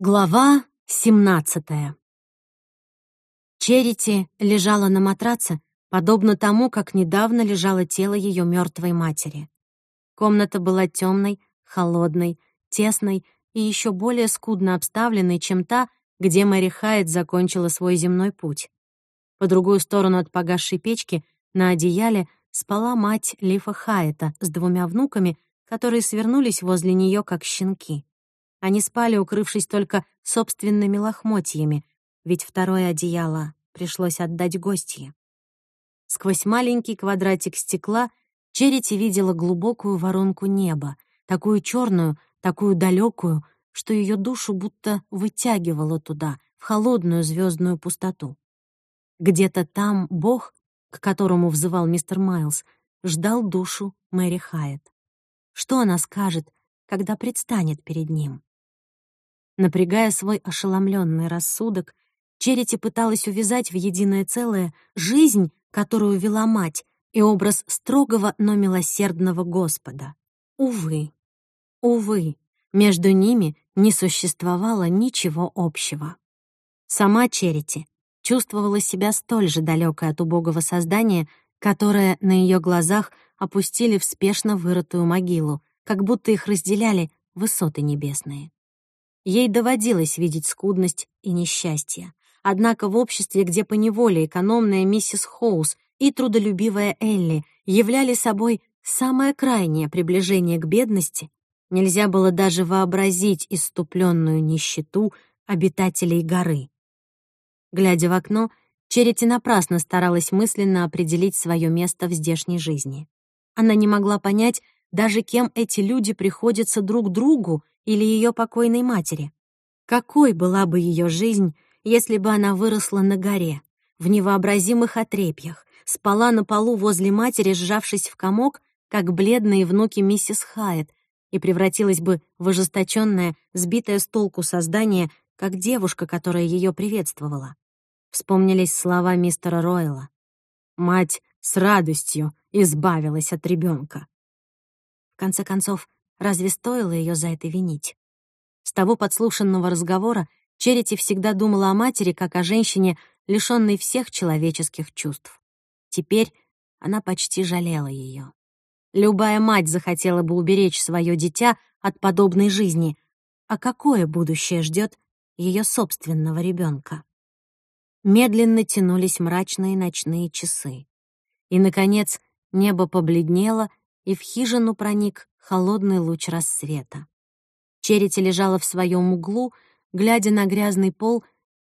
Глава 17 Черити лежала на матраце, подобно тому, как недавно лежало тело ее мертвой матери. Комната была темной, холодной, тесной и еще более скудно обставленной, чем та, где Мэри Хайт закончила свой земной путь. По другую сторону от погасшей печки на одеяле спала мать Лифа Хайта с двумя внуками, которые свернулись возле нее как щенки. Они спали, укрывшись только собственными лохмотьями, ведь второе одеяло пришлось отдать гостье. Сквозь маленький квадратик стекла Черити видела глубокую воронку неба, такую черную, такую далекую, что ее душу будто вытягивало туда, в холодную звездную пустоту. Где-то там Бог, к которому взывал мистер Майлз, ждал душу Мэри Хайет. Что она скажет, когда предстанет перед ним? Напрягая свой ошеломленный рассудок, Черити пыталась увязать в единое целое жизнь, которую вела мать, и образ строгого, но милосердного Господа. Увы, увы, между ними не существовало ничего общего. Сама Черити чувствовала себя столь же далекой от убогого создания, которое на ее глазах опустили в спешно вырытую могилу, как будто их разделяли высоты небесные. Ей доводилось видеть скудность и несчастье. Однако в обществе, где поневоле экономная миссис Хоус и трудолюбивая Элли являли собой самое крайнее приближение к бедности, нельзя было даже вообразить иступленную нищету обитателей горы. Глядя в окно, Черити напрасно старалась мысленно определить свое место в здешней жизни. Она не могла понять, даже кем эти люди приходятся друг другу или ее покойной матери. Какой была бы ее жизнь, если бы она выросла на горе, в невообразимых отрепьях, спала на полу возле матери, сжавшись в комок, как бледные внуки миссис Хайет, и превратилась бы в ожесточенное, сбитое с толку создание, как девушка, которая ее приветствовала. Вспомнились слова мистера Ройла. «Мать с радостью избавилась от ребенка. В конце концов, Разве стоило ее за это винить? С того подслушанного разговора Черити всегда думала о матери как о женщине, лишённой всех человеческих чувств. Теперь она почти жалела ее. Любая мать захотела бы уберечь свое дитя от подобной жизни. А какое будущее ждет ее собственного ребенка? Медленно тянулись мрачные ночные часы. И, наконец, небо побледнело, и в хижину проник холодный луч рассвета. Черити лежала в своем углу, глядя на грязный пол,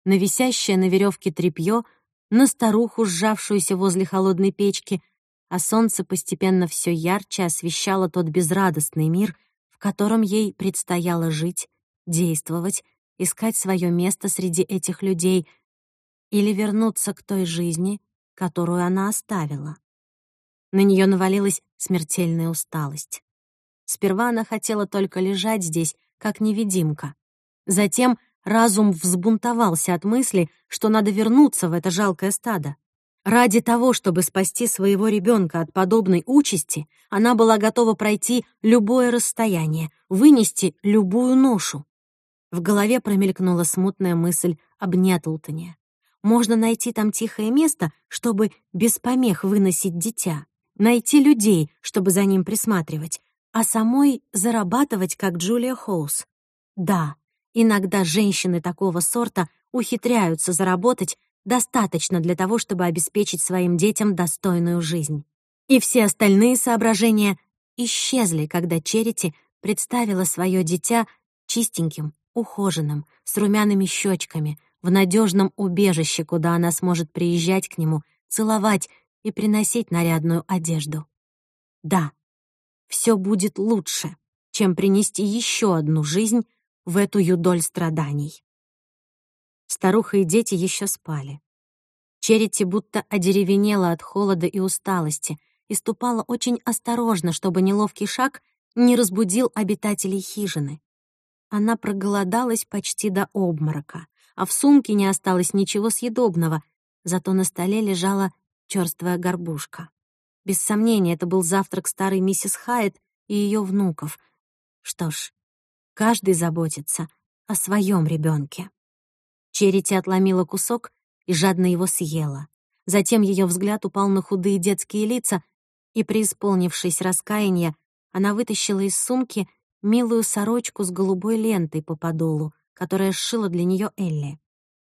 на висящее на веревке тряпье, на старуху, сжавшуюся возле холодной печки, а солнце постепенно все ярче освещало тот безрадостный мир, в котором ей предстояло жить, действовать, искать свое место среди этих людей или вернуться к той жизни, которую она оставила. На нее навалилась смертельная усталость. Сперва она хотела только лежать здесь, как невидимка. Затем разум взбунтовался от мысли, что надо вернуться в это жалкое стадо. Ради того, чтобы спасти своего ребенка от подобной участи, она была готова пройти любое расстояние, вынести любую ношу. В голове промелькнула смутная мысль об Нетлтоне. Можно найти там тихое место, чтобы без помех выносить дитя, найти людей, чтобы за ним присматривать, а самой зарабатывать, как Джулия Хоус. Да, иногда женщины такого сорта ухитряются заработать достаточно для того, чтобы обеспечить своим детям достойную жизнь. И все остальные соображения исчезли, когда Черити представила свое дитя чистеньким, ухоженным, с румяными щечками, в надежном убежище, куда она сможет приезжать к нему, целовать и приносить нарядную одежду. Да, все будет лучше, чем принести еще одну жизнь в эту юдоль страданий. Старуха и дети еще спали. Черити будто одеревенела от холода и усталости и ступала очень осторожно, чтобы неловкий шаг не разбудил обитателей хижины. Она проголодалась почти до обморока, а в сумке не осталось ничего съедобного, зато на столе лежала черствая горбушка. Без сомнения, это был завтрак старой миссис Хайт и ее внуков. Что ж, каждый заботится о своем ребенке. Черити отломила кусок и жадно его съела. Затем ее взгляд упал на худые детские лица, и, преисполнившись раскаяния, она вытащила из сумки милую сорочку с голубой лентой по подолу, которая сшила для нее Элли.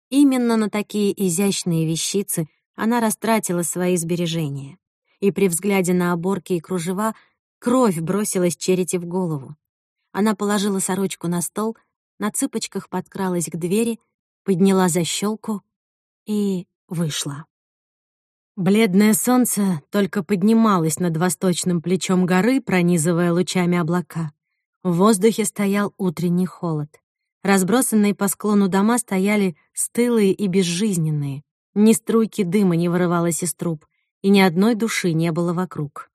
Именно на такие изящные вещицы она растратила свои сбережения. И при взгляде на оборки и кружева кровь бросилась Черити в голову. Она положила сорочку на стол, на цыпочках подкралась к двери, подняла защелку и вышла. Бледное солнце только поднималось над восточным плечом горы, пронизывая лучами облака. В воздухе стоял утренний холод. Разбросанные по склону дома стояли стылые и безжизненные. Ни струйки дыма не вырывалось из труб, и ни одной души не было вокруг.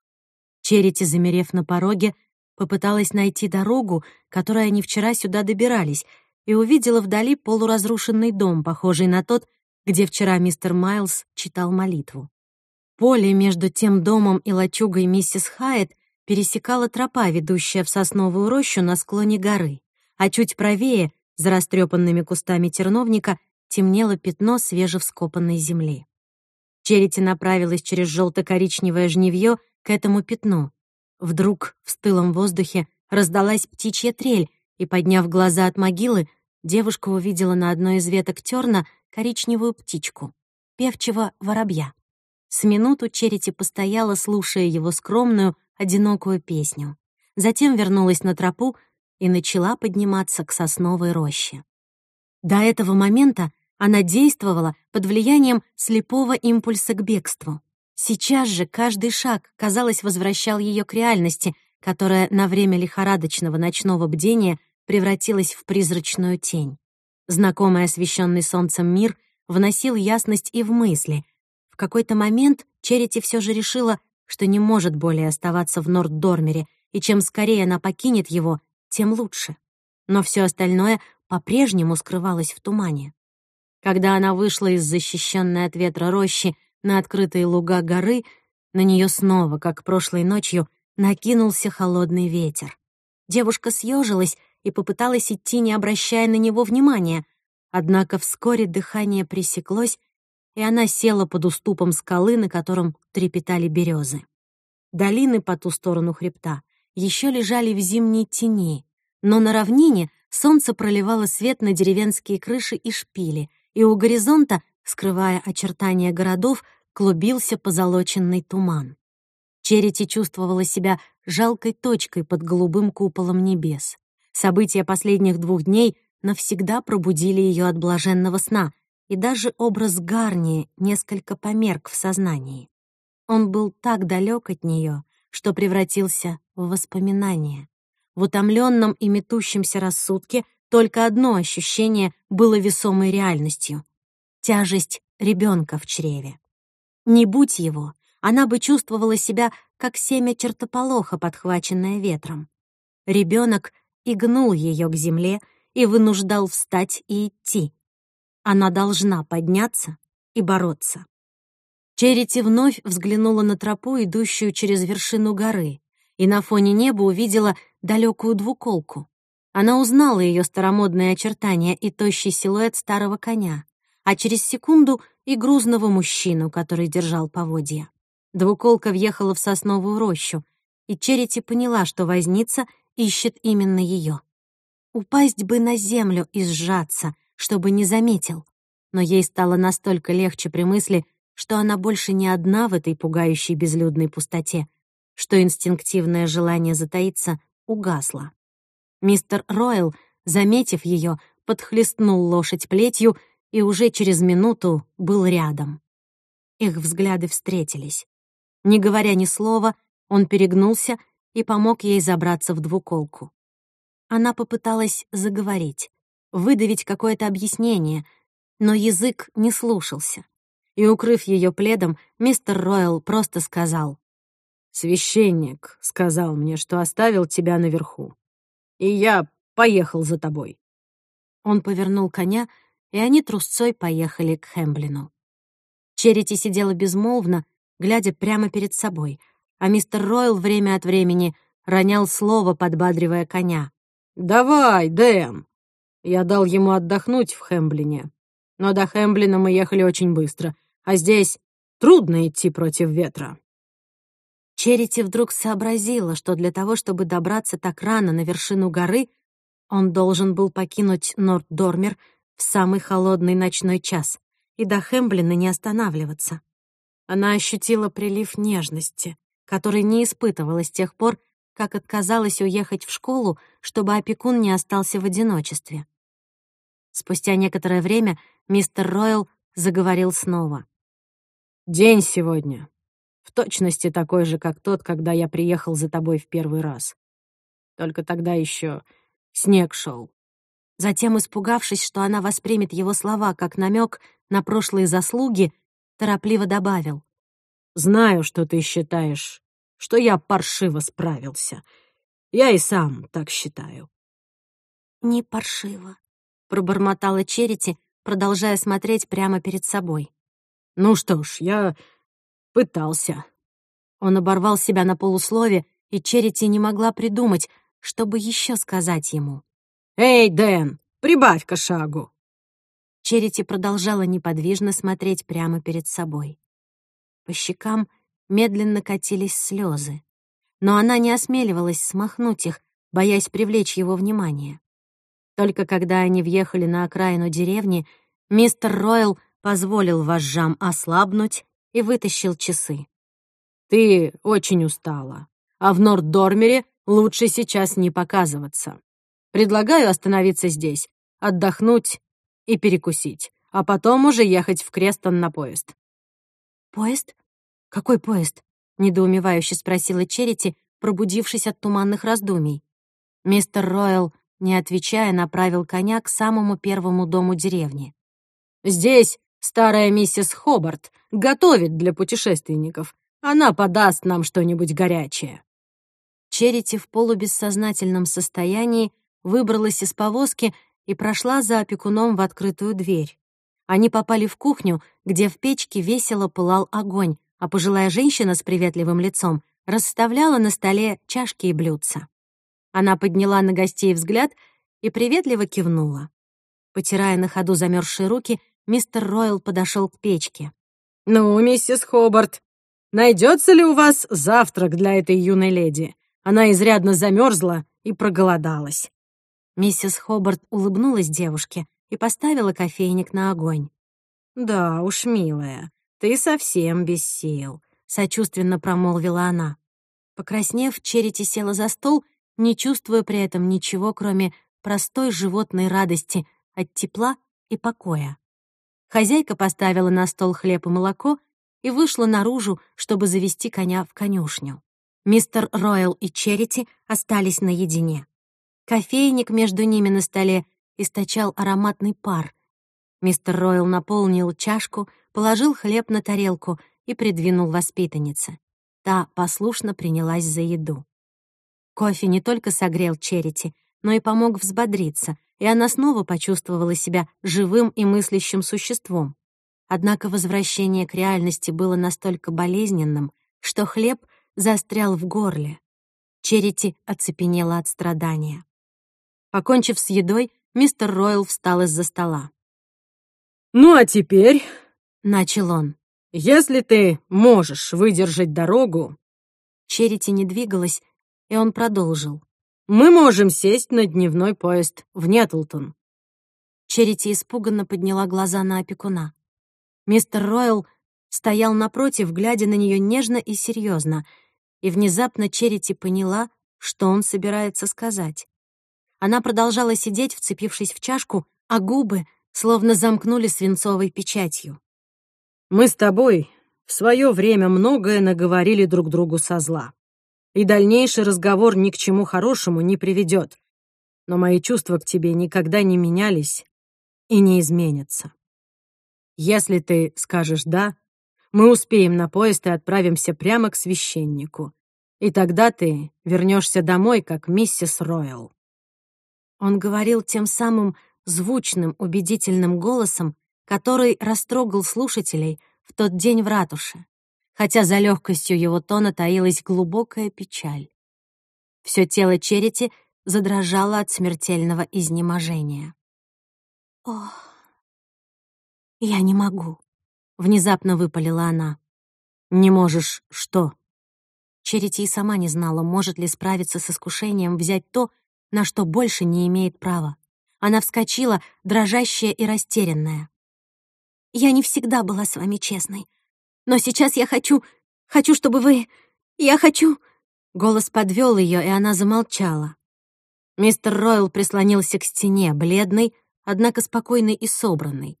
Черити, замерев на пороге, попыталась найти дорогу, которой они вчера сюда добирались, и увидела вдали полуразрушенный дом, похожий на тот, где вчера мистер Майлз читал молитву. Поле между тем домом и лачугой миссис Хайет пересекала тропа, ведущая в сосновую рощу на склоне горы, а чуть правее, за растрепанными кустами терновника, темнело пятно свежевскопанной земли. Черити направилась через желто-коричневое жневье к этому пятну. Вдруг в стылом воздухе раздалась птичья трель, и, подняв глаза от могилы, девушка увидела на одной из веток терна коричневую птичку, певчего воробья. С минуту Черити постояла, слушая его скромную, одинокую песню. Затем вернулась на тропу и начала подниматься к сосновой роще. До этого момента она действовала под влиянием слепого импульса к бегству. Сейчас же каждый шаг, казалось, возвращал ее к реальности, которая на время лихорадочного ночного бдения превратилась в призрачную тень. Знакомый освещенный солнцем мир вносил ясность и в мысли. В какой-то момент Черити все же решила, что не может более оставаться в Норд-Дормере, и чем скорее она покинет его, тем лучше. Но все остальное по-прежнему скрывалось в тумане. Когда она вышла из защищенной от ветра рощи на открытые луга горы, на нее снова, как прошлой ночью, накинулся холодный ветер. Девушка съежилась и попыталась идти, не обращая на него внимания. Однако вскоре дыхание пресеклось, и она села под уступом скалы, на котором трепетали березы. Долины по ту сторону хребта еще лежали в зимней тени, но на равнине солнце проливало свет на деревенские крыши и шпили, и у горизонта, скрывая очертания городов, клубился позолоченный туман. Черити чувствовала себя жалкой точкой под голубым куполом небес. События последних двух дней навсегда пробудили ее от блаженного сна, и даже образ Гарни несколько померк в сознании. Он был так далек от нее, что превратился в воспоминание. В утомленном и метущемся рассудке только одно ощущение было весомой реальностью — тяжесть ребенка в чреве. Не будь его, она бы чувствовала себя как семя чертополоха, подхваченное ветром. Ребенок игнул ее к земле и вынуждал встать и идти. Она должна подняться и бороться. Черити вновь взглянула на тропу, идущую через вершину горы, и на фоне неба увидела далекую двуколку. Она узнала ее старомодные очертания и тощий силуэт старого коня, а через секунду и грузного мужчину, который держал поводья. Двуколка въехала в сосновую рощу, и Черити поняла, что возница ищет именно ее. Упасть бы на землю и сжаться, чтобы не заметил. Но ей стало настолько легче при мысли, что она больше не одна в этой пугающей безлюдной пустоте, что инстинктивное желание затаиться угасло. Мистер Ройл, заметив ее, подхлестнул лошадь плетью и уже через минуту был рядом. Их взгляды встретились. Не говоря ни слова, он перегнулся и помог ей забраться в двуколку. Она попыталась заговорить, выдавить какое-то объяснение, но язык не слушался. И, укрыв ее пледом, мистер Ройл просто сказал. «Священник сказал мне, что оставил тебя наверху, и я поехал за тобой». Он повернул коня и они трусцой поехали к Хэмблину. Черити сидела безмолвно, глядя прямо перед собой, а мистер Ройл время от времени ронял слово, подбадривая коня. «Давай, Дэм! Я дал ему отдохнуть в Хемблине. Но до Хемблина мы ехали очень быстро, а здесь трудно идти против ветра. Черити вдруг сообразила, что для того, чтобы добраться так рано на вершину горы, он должен был покинуть Норд-Дормер в самый холодный ночной час и до Хемблина не останавливаться. Она ощутила прилив нежности, который не испытывала с тех пор, как отказалась уехать в школу, чтобы опекун не остался в одиночестве. Спустя некоторое время мистер Ройл заговорил снова. «День сегодня. В точности такой же, как тот, когда я приехал за тобой в первый раз. Только тогда еще снег шел. Затем, испугавшись, что она воспримет его слова как намек на прошлые заслуги, торопливо добавил. «Знаю, что ты считаешь, что я паршиво справился. Я и сам так считаю». «Не паршиво», — пробормотала Черити, продолжая смотреть прямо перед собой. «Ну что ж, я пытался». Он оборвал себя на полуслове, и Черити не могла придумать, чтобы еще сказать ему. «Эй, Дэн, прибавь-ка шагу!» Черити продолжала неподвижно смотреть прямо перед собой. По щекам медленно катились слезы, но она не осмеливалась смахнуть их, боясь привлечь его внимание. Только когда они въехали на окраину деревни, мистер Ройл позволил вожжам ослабнуть и вытащил часы. «Ты очень устала, а в Норд-Дормере лучше сейчас не показываться. Предлагаю остановиться здесь, отдохнуть и перекусить, а потом уже ехать в Крестон на поезд». «Поезд? Какой поезд?» — недоумевающе спросила Черити, пробудившись от туманных раздумий. Мистер Ройл не отвечая, направил коня к самому первому дому деревни. «Здесь старая миссис Хобарт готовит для путешественников. Она подаст нам что-нибудь горячее». Черити в полубессознательном состоянии выбралась из повозки и прошла за опекуном в открытую дверь. Они попали в кухню, где в печке весело пылал огонь, а пожилая женщина с приветливым лицом расставляла на столе чашки и блюдца. Она подняла на гостей взгляд и приветливо кивнула. Потирая на ходу замерзшие руки, мистер Ройл подошел к печке. «Ну, миссис Хобарт, найдется ли у вас завтрак для этой юной леди? Она изрядно замерзла и проголодалась». Миссис Хобарт улыбнулась девушке и поставила кофейник на огонь. «Да уж, милая, ты совсем без сил», — сочувственно промолвила она. Покраснев, Черити села за стол не чувствуя при этом ничего, кроме простой животной радости от тепла и покоя. Хозяйка поставила на стол хлеб и молоко и вышла наружу, чтобы завести коня в конюшню. Мистер Ройл и Черити остались наедине. Кофейник между ними на столе источал ароматный пар. Мистер Ройл наполнил чашку, положил хлеб на тарелку и придвинул воспитаннице. Та послушно принялась за еду. Кофе не только согрел Черити, но и помог взбодриться, и она снова почувствовала себя живым и мыслящим существом. Однако возвращение к реальности было настолько болезненным, что хлеб застрял в горле. Черити оцепенела от страдания. Покончив с едой, мистер Ройл встал из-за стола. «Ну а теперь...» — начал он. «Если ты можешь выдержать дорогу...» Черити не двигалась, и он продолжил. «Мы можем сесть на дневной поезд в Нетлтон». Черити испуганно подняла глаза на опекуна. Мистер Ройл стоял напротив, глядя на нее нежно и серьезно, и внезапно Черити поняла, что он собирается сказать. Она продолжала сидеть, вцепившись в чашку, а губы словно замкнули свинцовой печатью. «Мы с тобой в свое время многое наговорили друг другу со зла и дальнейший разговор ни к чему хорошему не приведет. Но мои чувства к тебе никогда не менялись и не изменятся. Если ты скажешь «да», мы успеем на поезд и отправимся прямо к священнику. И тогда ты вернешься домой, как миссис Ройл». Он говорил тем самым звучным, убедительным голосом, который растрогал слушателей в тот день в ратуше хотя за легкостью его тона таилась глубокая печаль. Все тело Черити задрожало от смертельного изнеможения. «О, я не могу», — внезапно выпалила она. «Не можешь что?» Черити и сама не знала, может ли справиться с искушением взять то, на что больше не имеет права. Она вскочила, дрожащая и растерянная. «Я не всегда была с вами честной. Но сейчас я хочу... Хочу, чтобы вы... Я хочу...» Голос подвел ее, и она замолчала. Мистер Ройл прислонился к стене, бледный, однако спокойный и собранный.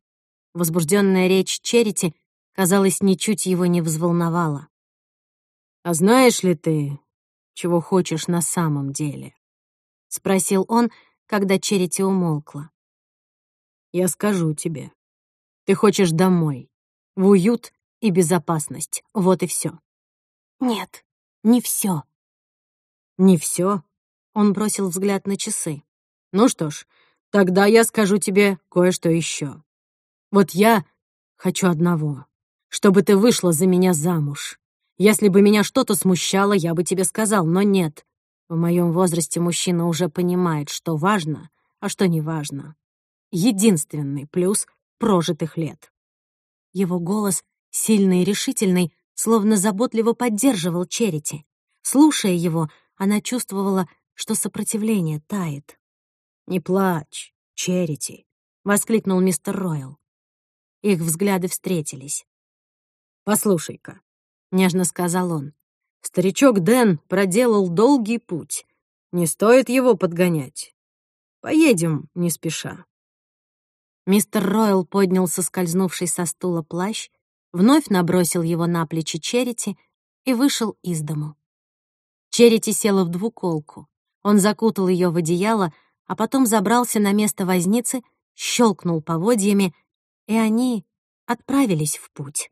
Возбужденная речь Черити, казалось, ничуть его не взволновала. «А знаешь ли ты, чего хочешь на самом деле?» — спросил он, когда Черити умолкла. «Я скажу тебе. Ты хочешь домой, в уют и безопасность. Вот и все. «Нет, не все. «Не все? Он бросил взгляд на часы. «Ну что ж, тогда я скажу тебе кое-что еще. Вот я хочу одного, чтобы ты вышла за меня замуж. Если бы меня что-то смущало, я бы тебе сказал, но нет. В моем возрасте мужчина уже понимает, что важно, а что не важно. Единственный плюс прожитых лет. Его голос, сильный и решительный, словно заботливо поддерживал Черити. Слушая его, она чувствовала, что сопротивление тает. «Не плачь, Черити!» — воскликнул мистер Ройл. Их взгляды встретились. «Послушай-ка, нежно сказал он. Старичок Дэн проделал долгий путь. Не стоит его подгонять. Поедем не спеша. Мистер Ройл поднял соскользнувший со стула плащ, вновь набросил его на плечи Черити и вышел из дому. Черити села в двуколку. Он закутал ее в одеяло, а потом забрался на место возницы, щелкнул поводьями, и они отправились в путь.